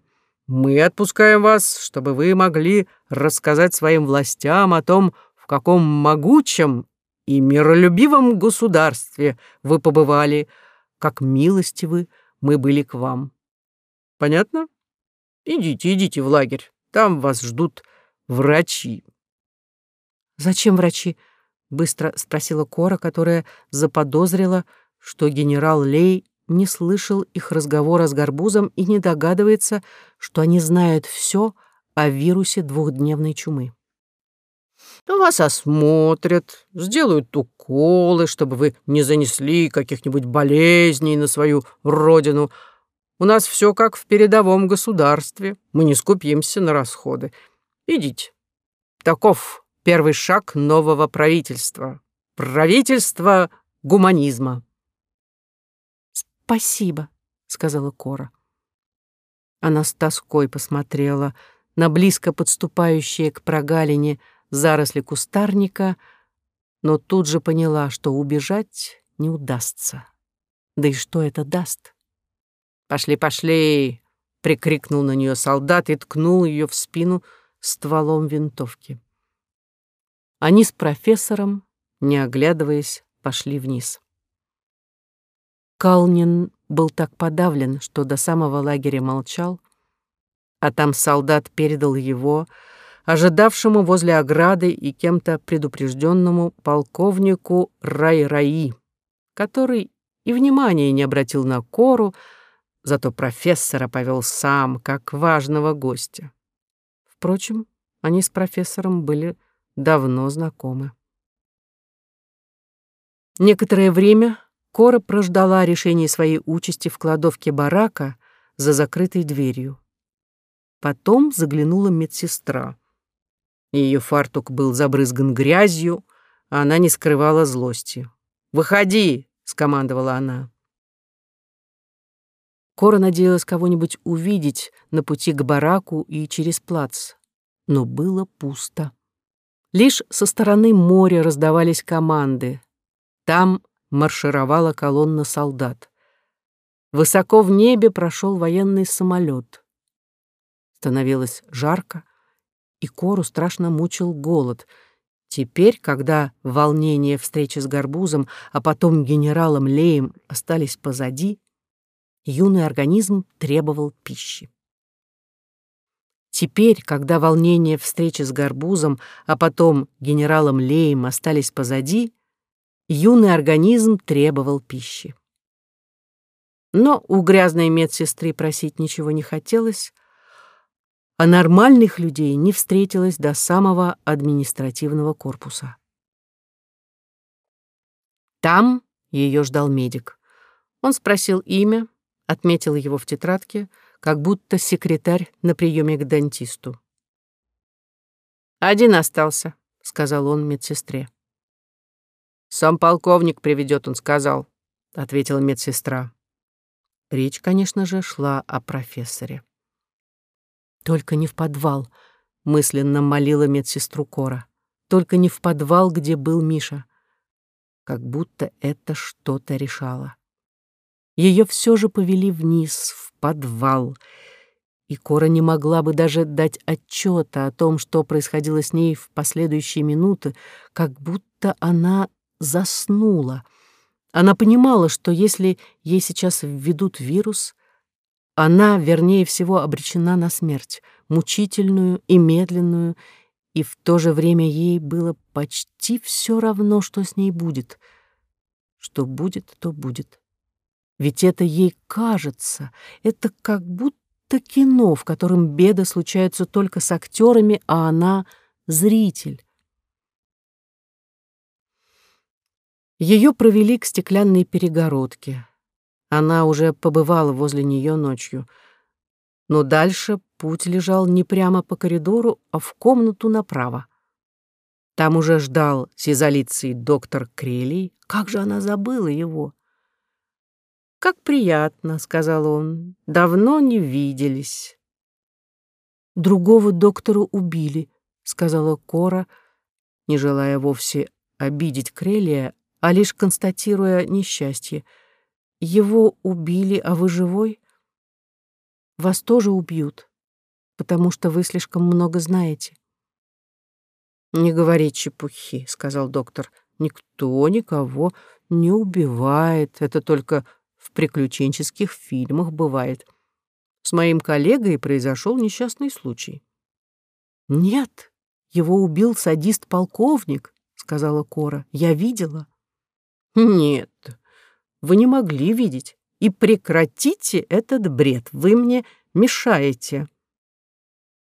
Мы отпускаем вас, чтобы вы могли рассказать своим властям о том, в каком могучем и миролюбивом государстве вы побывали, как милостивы мы были к вам. Понятно? Идите, идите в лагерь, там вас ждут врачи». «Зачем врачи?» — быстро спросила Кора, которая заподозрила, что генерал Лей не слышал их разговора с Горбузом и не догадывается, что они знают все о вирусе двухдневной чумы. Вас осмотрят, сделают уколы, чтобы вы не занесли каких-нибудь болезней на свою родину. У нас все как в передовом государстве. Мы не скупимся на расходы. Идите. Таков первый шаг нового правительства. Правительство гуманизма. «Спасибо», — сказала Кора. Она с тоской посмотрела на близко подступающие к прогалине заросли кустарника, но тут же поняла, что убежать не удастся. Да и что это даст? «Пошли, пошли!» — прикрикнул на нее солдат и ткнул ее в спину стволом винтовки. Они с профессором, не оглядываясь, пошли вниз. Калнин был так подавлен, что до самого лагеря молчал, а там солдат передал его, ожидавшему возле ограды и кем-то предупрежденному полковнику Рай-Раи, который и внимания не обратил на Кору, зато профессора повел сам, как важного гостя. Впрочем, они с профессором были давно знакомы. Некоторое время Кора прождала решение своей участи в кладовке барака за закрытой дверью. Потом заглянула медсестра. Ее фартук был забрызган грязью, а она не скрывала злости. «Выходи!» — скомандовала она. Кора надеялась кого-нибудь увидеть на пути к бараку и через плац, но было пусто. Лишь со стороны моря раздавались команды. Там маршировала колонна солдат. Высоко в небе прошел военный самолет. Становилось жарко, и Кору страшно мучил голод. Теперь, когда волнение встречи с Горбузом, а потом генералом Леем остались позади, юный организм требовал пищи. Теперь, когда волнение встречи с Горбузом, а потом генералом Леем остались позади, юный организм требовал пищи. Но у грязной медсестры просить ничего не хотелось, а нормальных людей не встретилось до самого административного корпуса. Там ее ждал медик. Он спросил имя, отметил его в тетрадке, как будто секретарь на приеме к дантисту. «Один остался», — сказал он медсестре. «Сам полковник приведет, он сказал», — ответила медсестра. Речь, конечно же, шла о профессоре. «Только не в подвал», — мысленно молила медсестру Кора. «Только не в подвал, где был Миша». Как будто это что-то решало. Ее все же повели вниз, в подвал. И Кора не могла бы даже дать отчета о том, что происходило с ней в последующие минуты, как будто она заснула. Она понимала, что если ей сейчас введут вирус, она, вернее всего, обречена на смерть, мучительную и медленную, и в то же время ей было почти все равно, что с ней будет. Что будет, то будет. Ведь это ей кажется, это как будто кино, в котором беды случаются только с актерами, а она — зритель. Ее провели к стеклянной перегородке. Она уже побывала возле нее ночью. Но дальше путь лежал не прямо по коридору, а в комнату направо. Там уже ждал с изолицией доктор Крелий. Как же она забыла его? «Как приятно», — сказал он, — «давно не виделись». «Другого доктора убили», — сказала Кора, не желая вовсе обидеть Крелия, а лишь констатируя несчастье. «Его убили, а вы живой? Вас тоже убьют, потому что вы слишком много знаете». «Не говори чепухи», — сказал доктор. «Никто никого не убивает. Это только в приключенческих фильмах бывает. С моим коллегой произошел несчастный случай. «Нет, его убил садист-полковник», — сказала Кора. «Я видела». «Нет, вы не могли видеть. И прекратите этот бред. Вы мне мешаете».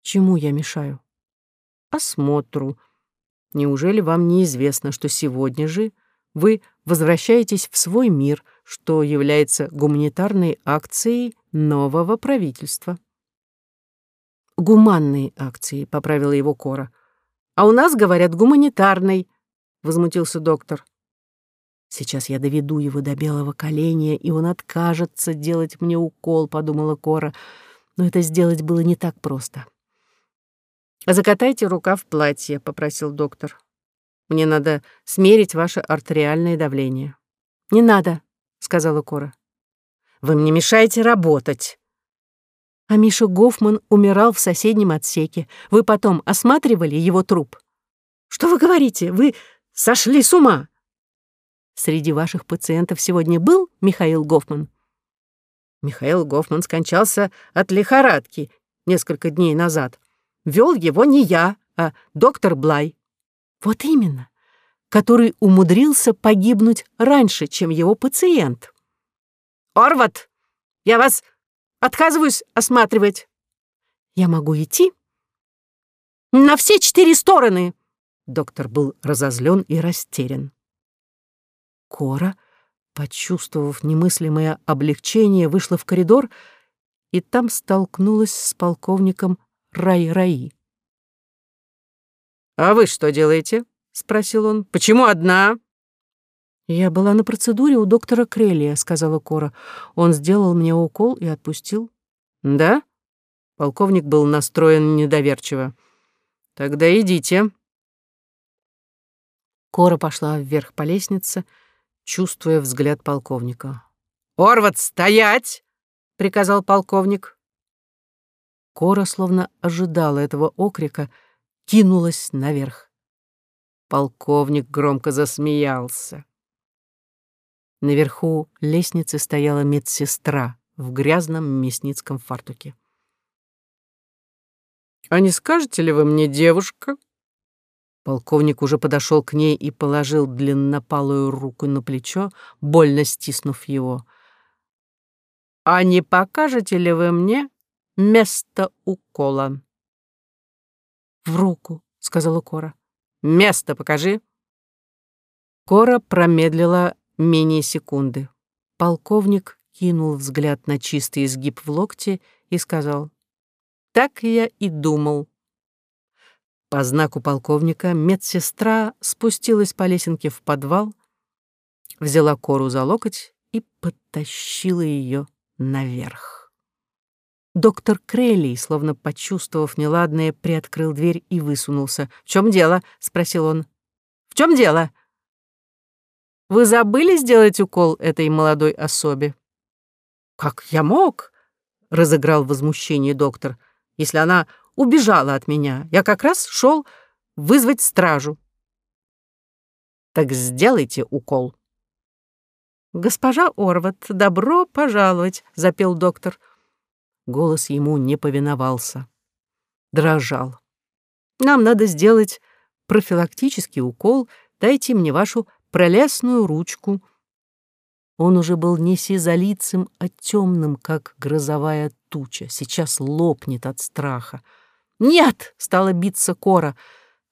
«Чему я мешаю?» «Осмотру. Неужели вам неизвестно, что сегодня же вы возвращаетесь в свой мир, что является гуманитарной акцией нового правительства. «Гуманной акцией», — поправила его Кора. «А у нас, говорят, гуманитарной», — возмутился доктор. «Сейчас я доведу его до белого коленя, и он откажется делать мне укол», — подумала Кора. Но это сделать было не так просто. «Закатайте рука в платье», — попросил доктор. Мне надо смерить ваше артериальное давление». «Не надо», — сказала Кора. «Вы мне мешаете работать». А Миша Гофман умирал в соседнем отсеке. Вы потом осматривали его труп? Что вы говорите? Вы сошли с ума. Среди ваших пациентов сегодня был Михаил Гофман? Михаил Гофман скончался от лихорадки несколько дней назад. Вел его не я, а доктор Блай. Вот именно, который умудрился погибнуть раньше, чем его пациент. «Орват, я вас отказываюсь осматривать. Я могу идти?» «На все четыре стороны!» Доктор был разозлен и растерян. Кора, почувствовав немыслимое облегчение, вышла в коридор и там столкнулась с полковником Рай-Раи. «А вы что делаете?» — спросил он. «Почему одна?» «Я была на процедуре у доктора Крелия», — сказала Кора. «Он сделал мне укол и отпустил». «Да?» Полковник был настроен недоверчиво. «Тогда идите». Кора пошла вверх по лестнице чувствуя взгляд полковника. «Орват, стоять!» — приказал полковник. Кора, словно ожидала этого окрика, кинулась наверх. Полковник громко засмеялся. Наверху лестницы стояла медсестра в грязном мясницком фартуке. «А не скажете ли вы мне, девушка?» Полковник уже подошел к ней и положил длиннопалую руку на плечо, больно стиснув его. «А не покажете ли вы мне место укола?» «В руку», — сказала Кора. Место покажи». Кора промедлила менее секунды. Полковник кинул взгляд на чистый изгиб в локте и сказал, «Так я и думал». По знаку полковника медсестра спустилась по лесенке в подвал, взяла Кору за локоть и подтащила ее наверх. Доктор Крелли, словно почувствовав неладное, приоткрыл дверь и высунулся. «В чем дело?» — спросил он. «В чем дело?» «Вы забыли сделать укол этой молодой особе?» «Как я мог?» — разыграл возмущение доктор. «Если она убежала от меня, я как раз шел вызвать стражу». «Так сделайте укол». «Госпожа Орват, добро пожаловать», — запел доктор. Голос ему не повиновался. Дрожал. «Нам надо сделать профилактический укол. Дайте мне вашу пролесную ручку». Он уже был не сизолицем, а темным, как грозовая туча. Сейчас лопнет от страха. «Нет!» — стала биться Кора.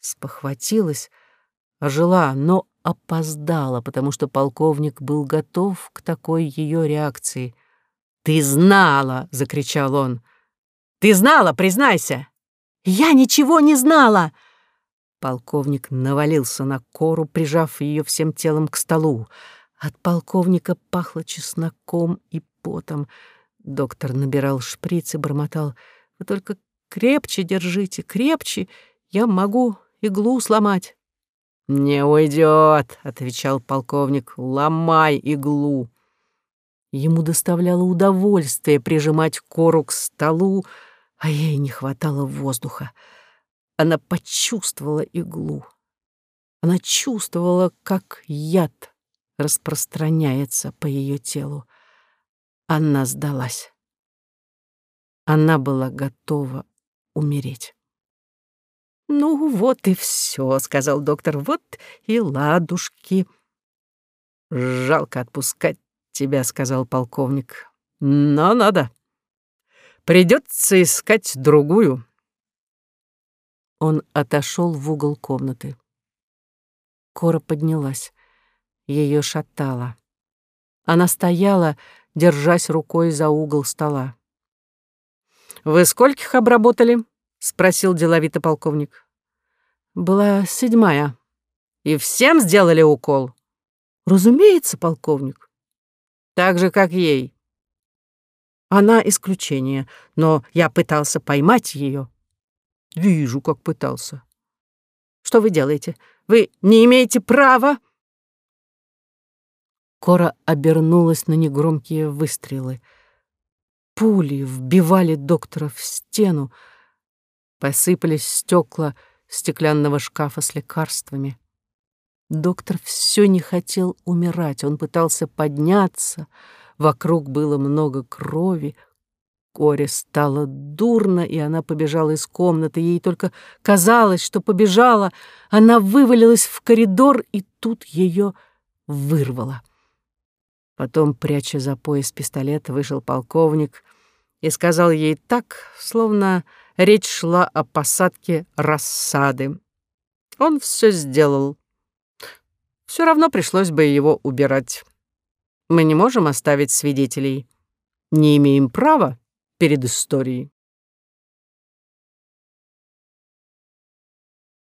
Спохватилась, ожила, но опоздала, потому что полковник был готов к такой ее реакции — «Ты знала!» — закричал он. «Ты знала, признайся!» «Я ничего не знала!» Полковник навалился на кору, прижав ее всем телом к столу. От полковника пахло чесноком и потом. Доктор набирал шприц и бормотал. «Вы только крепче держите, крепче, я могу иглу сломать». «Не уйдет», — отвечал полковник, — «ломай иглу». Ему доставляло удовольствие прижимать кору к столу, а ей не хватало воздуха. Она почувствовала иглу. Она чувствовала, как яд распространяется по ее телу. Она сдалась. Она была готова умереть. «Ну, вот и все, сказал доктор, — «вот и ладушки». Жалко отпускать тебя», — сказал полковник. «Но надо. Придется искать другую». Он отошел в угол комнаты. Кора поднялась. Ее шатало. Она стояла, держась рукой за угол стола. «Вы скольких обработали?» — спросил деловито полковник. «Была седьмая». «И всем сделали укол?» «Разумеется, полковник». Так же, как ей. Она исключение, но я пытался поймать ее. Вижу, как пытался. Что вы делаете? Вы не имеете права. Кора обернулась на негромкие выстрелы. Пули вбивали доктора в стену. Посыпались стекла стеклянного шкафа с лекарствами. Доктор все не хотел умирать, он пытался подняться, вокруг было много крови. Коре стало дурно, и она побежала из комнаты. Ей только казалось, что побежала. Она вывалилась в коридор, и тут ее вырвало. Потом, пряча за пояс пистолет, вышел полковник и сказал ей так, словно речь шла о посадке рассады. Он все сделал все равно пришлось бы его убирать. Мы не можем оставить свидетелей. Не имеем права перед историей.